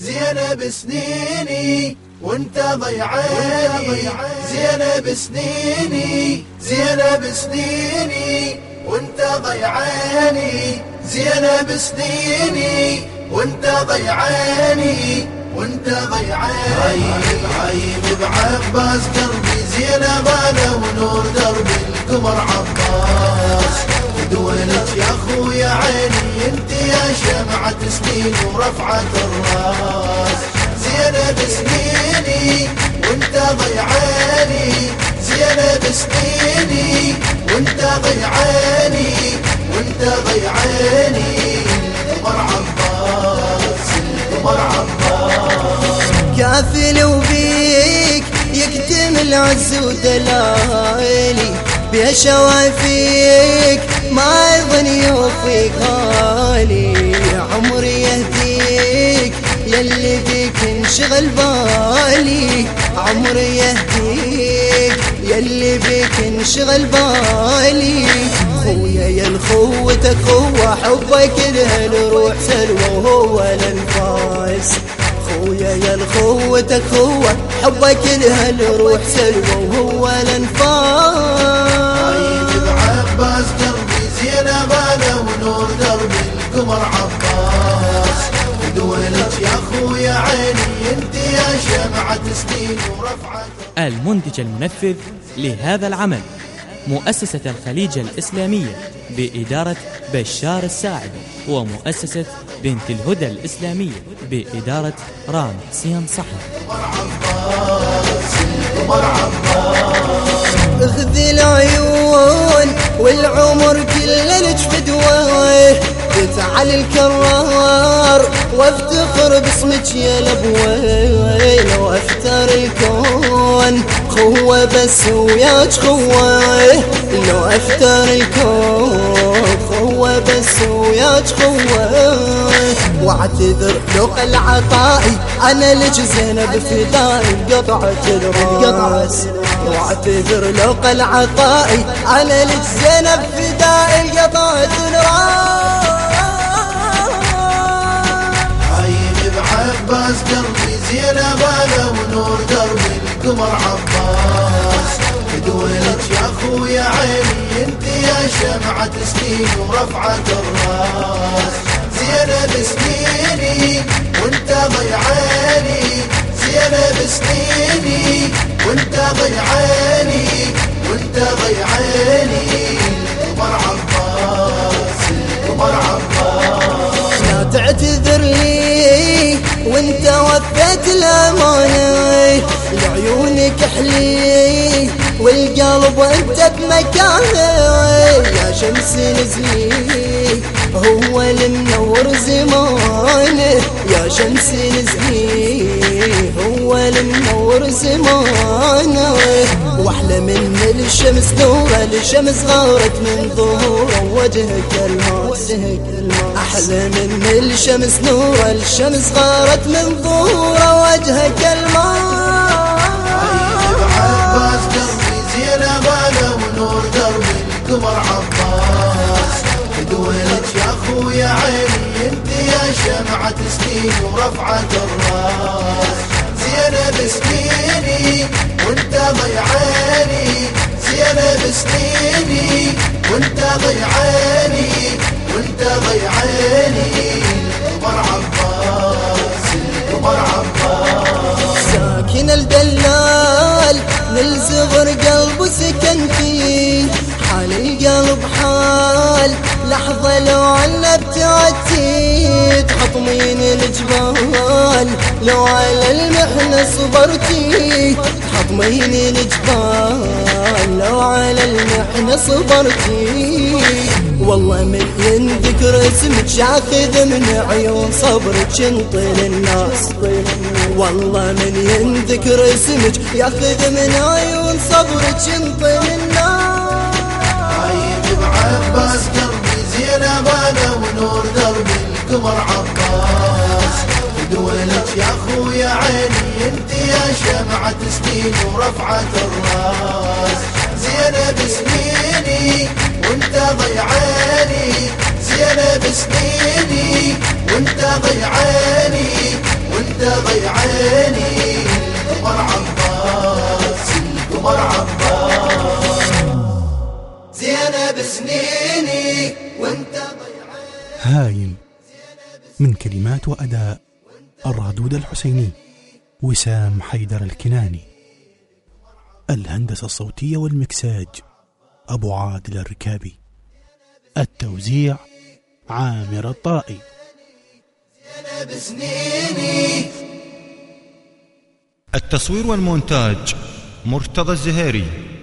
زينب سنيني وانت ضيعاني. زينب سنيني زينب سنيني وانت ضيعاني. زينب سنيني وانت ضيعاني وانت ضيعاني. عيب عيب بعباس قلبي زينب أنا ونور دربي القمر عباس. دولت يا اخويا عيني أنت يا شمعة سنين ورفعة الراس. زينب سنيني وأنت ضيعاني زينب سنيني وأنت ضيعاني وأنت ضيعاني القمر عباس القمر عباس كافل وبيك يكتم العز ودلالي بشوافيك عمري يهديك يلي فيك انشغل بالي. خويا يا الخوتك هو حبك له الروح سلوى وهو الانفاس خويا يا الخوتك هو حبك له الروح سلوى وهو الانفاس عيب عباس دربي زينب أنا ونور دربي القمر عباس يا عيني انت يا سنين المنتج المنفذ لهذا العمل مؤسسة الخليج الإسلامية بإدارة بشار الساعد ومؤسسة بنت الهدى الإسلامية بإدارة رام حسين صحر اخذ العيون والعمر تعال الكرار وافتخر باسمك يا لو افتر الكون خوة بس وياك خوة لو افتر الكون خوة بس وياك خوة واعتذر لو قل عطائي أنا لك زينب فدائي بقطعة الراس واعتذر لو قل عطائي أنا لك زينب فدائي قطعة الراس بعباس قلبي زينب أنا ونور دربي القمر عباس. دولت يا أخويا عيني أنت يا شمعة سنين ورفعة الراس. زينب سنيني وأنت ضيعاني زينب سنيني وأنت ضيعاني وأنت ضيعاني حلي والقلب أنت بمكانه يا شمس نزلي هو المنور زمانه يا شمس نزلي هو المنور زمانه وأحلى من الشمس نوره الشمس غارت من ظهوره وجهك الماس أحلى من الشمس نوره الشمس غارت من ظهوره وجهك عيب القمر عباس. دولت يا أخويا عيني أنت يا شمعة سنين ورفعة الراس. زينب سنيني وأنت ضيعاني زينب سنيني وأنت ضيعاني وأنت ضيعاني القمر عباس القمر عباس. ساكن الدلال من صغر القلب حال لحظة لو عنا ابتعدتي تحطمين الجبال. لو على المحنة صبرتي تحطمين الجبال. لو على المحنة صبرتي والله من ينذكر اسمك ياخذ من عيون صبرك انطل الناس. والله من ينذكر اسمك ياخذ من عيون صبرك انطل الناس. عيب بعباس قلبي زينب أنا ونور دربي القمر عباس. دولت يا أخويا عيني أنت يا شمعة سنين ورفعة الراس. زينب سنيني وأنت ضيعاني زينب سنيني وأنت ضيعاني وأنت ضيع عيني. القمر عباس القمر عباس. زينب سنيني وانت هايم من كلمات وأداء الرادود الحسيني وسام حيدر الكناني. الهندسة الصوتية والمكساج أبو عادل الركابي. التوزيع عامر الطائي. بسنيني. التصوير والمونتاج مرتضى الزهيري.